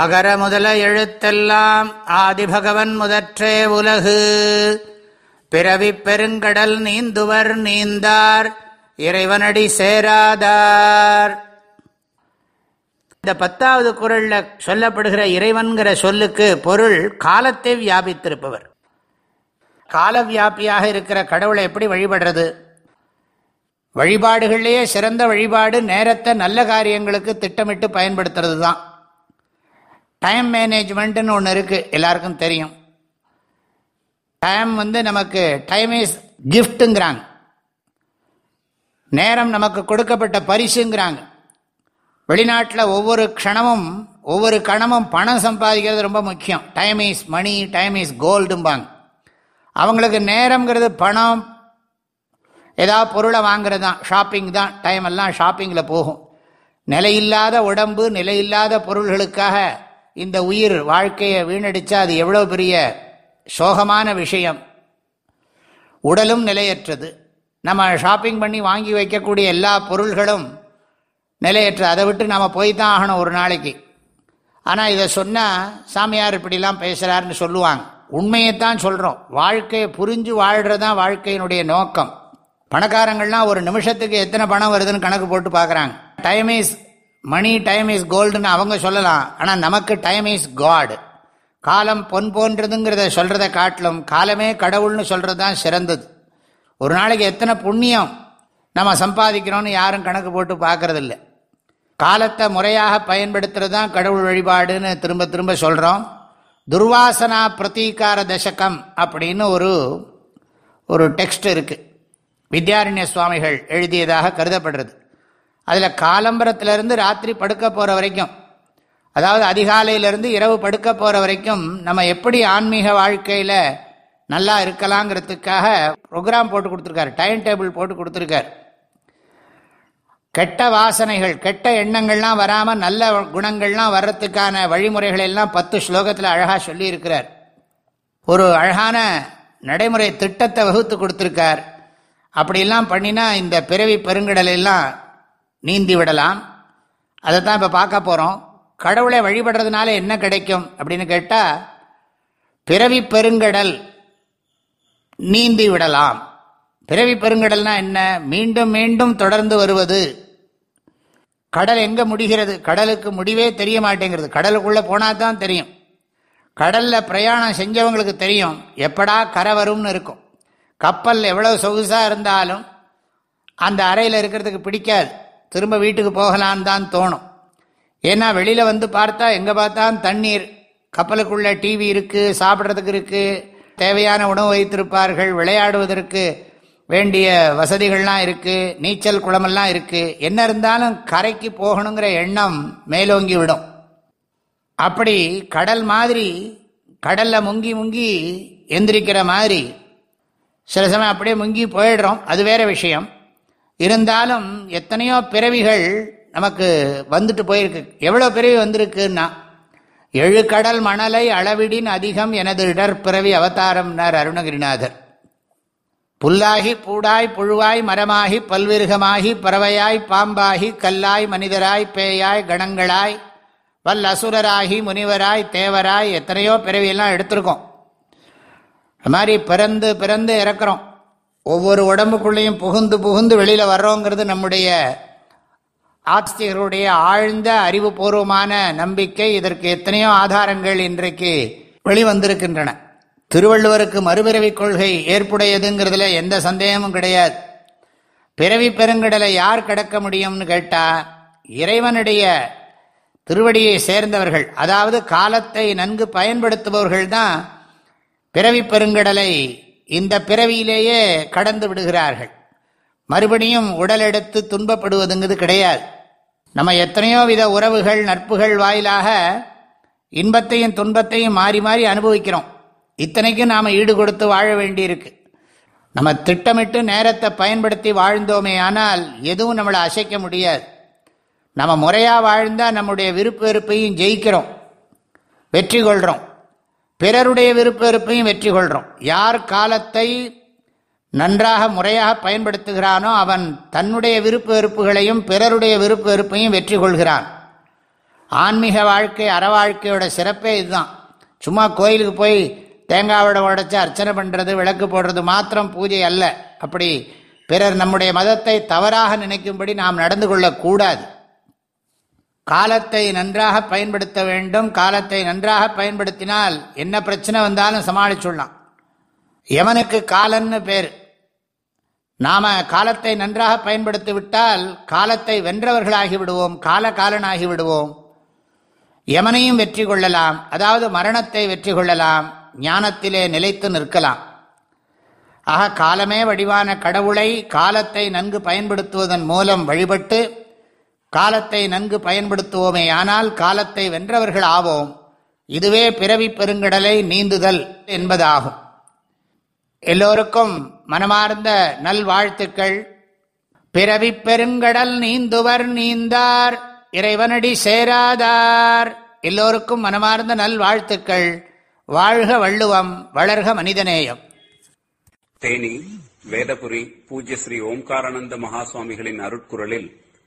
அகர முதல எழுத்தெல்லாம் ஆதிபகவன் முதற்றே உலகு. பிறவி பெருங்கடல் நீந்துவர் நீந்தார் இறைவனடி சேராதார். இந்த பத்தாவது குரலில் சொல்லப்படுகிற இறைவன்கிற சொல்லுக்கு பொருள் காலத்தை வியாபித்திருப்பவர். கால வியாபியாக இருக்கிற கடவுளை எப்படி வழிபடுறது? வழிபாடுகளிலேயே சிறந்த வழிபாடு நேரத்தை நல்ல காரியங்களுக்கு திட்டமிட்டு பயன்படுத்துறது தான் டைம் மேனேஜ்மெண்ட்னு ஒன்று இருக்குது எல்லாருக்கும் தெரியும். டைம் வந்து நமக்கு டைம் இஸ் கிஃப்ட்டுங்கிறாங்க நேரம் நமக்கு கொடுக்கப்பட்ட பரிசுங்கிறாங்க. வெளிநாட்டில் ஒவ்வொரு க்ஷணமும் ஒவ்வொரு கணமும் பணம் சம்பாதிக்கிறது ரொம்ப முக்கியம். Time is money time is கோல்டும்பாங்க அவங்களுக்கு நேரங்கிறது பணம். ஏதாவது பொருளை வாங்குறது தான். ஷாப்பிங் தான். டைம் எல்லாம் ஷாப்பிங்கில் போகும். நிலையில்லாத உடம்பு நிலையில்லாத பொருள்களுக்காக இந்த உயிர் வாழ்க்கையை வீணடித்தா அது எவ்வளோ பெரிய சோகமான விஷயம். உடலும் நிலையற்றது. நம்ம ஷாப்பிங் பண்ணி வாங்கி வைக்கக்கூடிய எல்லா பொருள்களும் நிலையற்றது. அதை விட்டு நம்ம போய் தான் ஆகணும் ஒரு நாளைக்கு. ஆனால் இதை சொன்னால் சாமியார் இப்படிலாம் பேசுகிறாருன்னு சொல்லுவாங்க. உண்மையைத்தான் சொல்கிறோம் வாழ்க்கையை புரிஞ்சு வாழ்கிறதான் வாழ்க்கையினுடைய நோக்கம். பணக்காரங்கள்லாம் ஒரு நிமிஷத்துக்கு எத்தனை பணம் வருதுன்னு கணக்கு போட்டு பார்க்குறாங்க. Time is money time is கோல்டுன்னு அவங்க சொல்லலாம். ஆனால் நமக்கு டைம் இஸ் காடு காலம் பொன் போன்றதுங்கிறத சொல்கிறத காட்டிலும் காலமே கடவுள்னு சொல்கிறது தான் சிறந்தது. ஒரு நாளைக்கு எத்தனை புண்ணியம் நம்ம சம்பாதிக்கிறோன்னு யாரும் கணக்கு போட்டு பார்க்கறதில்ல. காலத்தை முறையாக பயன்படுத்துறது தான் கடவுள் வழிபாடுன்னு திரும்ப திரும்ப சொல்கிறோம் துர்வாசனா பிரதீகார தசகம் அப்படின்னு ஒரு ஒரு டெக்ஸ்ட் இருக்குது வித்யாரண்ய சுவாமிகள் எழுதியதாக கருதப்படுறது. அதில் காலம்பரத்திலிருந்து ராத்திரி படுக்க போகிற வரைக்கும். அதாவது அதிகாலையிலேருந்து இரவு படுக்க போகிற வரைக்கும் நம்ம எப்படி ஆன்மீக வாழ்க்கையில் நல்லா இருக்கலாங்கிறதுக்காக ப்ரோக்ராம் போட்டு கொடுத்துருக்காரு. டைம் டேபிள் போட்டு கொடுத்துருக்காரு. கெட்ட வாசனைகள் கெட்ட எண்ணங்கள்லாம் வராமல் நல்ல குணங்கள்லாம் வர்றதுக்கான வழிமுறைகளெல்லாம் பத்து ஸ்லோகத்தில் அழகாக சொல்லியிருக்கிறார். ஒரு அழகான நடைமுறை திட்டத்தை வகுத்து கொடுத்துருக்கார். அப்படிலாம் பண்ணினா இந்த பிறவி பெருங்கடலெல்லாம் நீந்தி விடலாம். அதை தான் இப்போ பார்க்க போகிறோம் கடவுளை வழிபடுறதுனால என்ன கிடைக்கும் அப்படின்னு கேட்டால் பிறவி பெருங்கடல் நீந்தி விடலாம். பிறவி பெருங்கடல்னா என்ன? மீண்டும் மீண்டும் தொடர்ந்து வருவது. கடல் எங்கே முடிகிறது? கடலுக்கு முடிவே தெரிய மாட்டேங்கிறது. கடலுக்குள்ளே போனால் தான் தெரியும். கடலில் பிரயாணம் செஞ்சவங்களுக்கு தெரியும். எப்படா கரை வரும்னு இருக்கும். கப்பல் எவ்வளோ சொகுசாக இருந்தாலும் அந்த அறையில் இருக்கிறதுக்கு பிடிக்காது. திரும்ப வீட்டுக்கு போகலான்னு தான் தோணும். ஏன்னா வெளியில் வந்து பார்த்தா எங்கே பார்த்தாலும் தண்ணீர் கப்பலுக்குள்ள டிவி இருக்குது சாப்பிட்றதுக்கு இருக்குது தேவையான உணவு வைத்திருப்பார்கள் விளையாடுவதற்கு வேண்டிய வசதிகள்லாம் இருக்குது நீச்சல் குளமெல்லாம் இருக்குது என்ன இருந்தாலும் கரைக்கு போகணுங்கிற எண்ணம் மேலோங்கி விடும். அப்படி கடல் மாதிரி கடலில் முங்கி முங்கி எந்திரிக்கிற மாதிரி சில சமயம் அப்படியே முங்கி போயிடுறோம். அது வேறு விஷயம். இருந்தாலும் எத்தனையோ பிறவிகள் நமக்கு வந்துட்டு போயிருக்கு. எவ்வளோ பிறவி வந்திருக்குன்னா எழு கடல் மணலை அளவிடின் அதிகம் எனது இடர்பிறவி அவதாரம்னார் அருணகிரிநாதர். புல்லாகி பூடாய் புழுவாய் மரமாகி பல்விருகமாகி பறவையாய் பாம்பாகி கல்லாய் மனிதராய் பேயாய் கணங்களாய் வல் அசுரராகி முனிவராய் தேவராய் எத்தனையோ பிறவியெல்லாம் எடுத்திருக்கோம். அது மாதிரி பிறந்து பிறந்து இறக்குறோம். ஒவ்வொரு உடம்புக்குள்ளேயும் புகுந்து புகுந்து வெளியில் வர்றோங்கிறது நம்முடைய ஆஸ்திகருடைய ஆழ்ந்த அறிவுபூர்வமான நம்பிக்கை. இதற்கு எத்தனையோ ஆதாரங்கள் இன்றைக்கு வெளிவந்திருக்கின்றன. திருவள்ளுவருக்கு மறுபிறவி கொள்கை ஏற்புடையதுங்கிறதுல எந்த சந்தேகமும் கிடையாது. பிறவி பெருங்கடலை யார் கடக்க முடியும்னு கேட்டால் இறைவனுடைய திருவடியை சேர்ந்தவர்கள் அதாவது காலத்தை நன்கு பயன்படுத்துபவர்கள் தான் பிறவி பெருங்கடலை இந்த பிறவியிலேயே கடந்து விடுகிறார்கள். மறுபடியும் உடல் எடுத்து துன்பப்படுவதுங்கிறது கிடையாது. நம்ம எத்தனையோ வித உறவுகள் நட்புகள் வாயிலாக இன்பத்தையும் துன்பத்தையும் மாறி மாறி அனுபவிக்கிறோம். இத்தனைக்கும் நாம் ஈடு கொடுத்து வாழ வேண்டியிருக்கு. நம்ம திட்டமிட்டு நேரத்தை பயன்படுத்தி வாழ்ந்தோமே ஆனால் எதுவும் நம்மளை அசைக்க முடியாது. நம்ம முறையாக வாழ்ந்தால் நம்முடைய விருப்ப வெறுப்பையும் ஜெயிக்கிறோம். வெற்றி கொள்கிறோம் பிறருடைய விருப்ப வெறுப்பையும் வெற்றி கொள்கிறோம் யார் காலத்தை நன்றாக முறையாக பயன்படுத்துகிறானோ அவன் தன்னுடைய விருப்ப வெறுப்புகளையும் பிறருடைய விருப்ப வெறுப்பையும் வெற்றி கொள்கிறான். ஆன்மீக வாழ்க்கை அற வாழ்க்கையோட சிறப்பே இதுதான். சும்மா கோயிலுக்கு போய் தேங்காவோட உடைச்சி அர்ச்சனை பண்ணுறது விளக்கு போடுறது மாத்திரம் பூஜை அல்ல. அப்படி பிறர் நம்முடைய மதத்தை தவறாக நினைக்கும்படி நாம் நடந்து கொள்ளக்கூடாது. காலத்தை நன்றாக பயன்படுத்த வேண்டும். காலத்தை நன்றாக பயன்படுத்தினால் என்ன பிரச்சனை வந்தாலும் சமாளிச்சுடலாம் எவனுக்கு காலன்னு பேர். நாம காலத்தை நன்றாக பயன்படுத்தி விட்டால் காலத்தை வென்றவர்களாகி விடுவோம். கால காலனாகி விடுவோம். யமனையும் வெற்றி கொள்ளலாம். அதாவது மரணத்தை வெற்றி கொள்ளலாம். ஞானத்திலே நிலைத்து நிற்கலாம். ஆக காலமே வடிவான கடவுளை காலத்தை நன்கு பயன்படுத்துவதன் மூலம் வழிபட்டு காலத்தை நன்கு பயன்படுத்துவோமே ஆனால் காலத்தை வென்றவர்கள் ஆவோம். இதுவே பிறவி பெருங்கடலை நீந்துதல் என்பதாகும். எல்லோருக்கும் மனமார்ந்த நல்வாழ்த்துக்கள். பிறவி பெருங்கடல் நீந்துவர் நீந்தார் இறைவனடி சேராதார். எல்லோருக்கும் மனமார்ந்த நல்வாழ்த்துக்கள். வாழ்க வள்ளுவம் வளர்க மனிதநேயம். தேனி வேதபுரி பூஜ்ய ஸ்ரீ ஓம்காரானந்த மகாசுவாமிகளின் அருட்குரலில்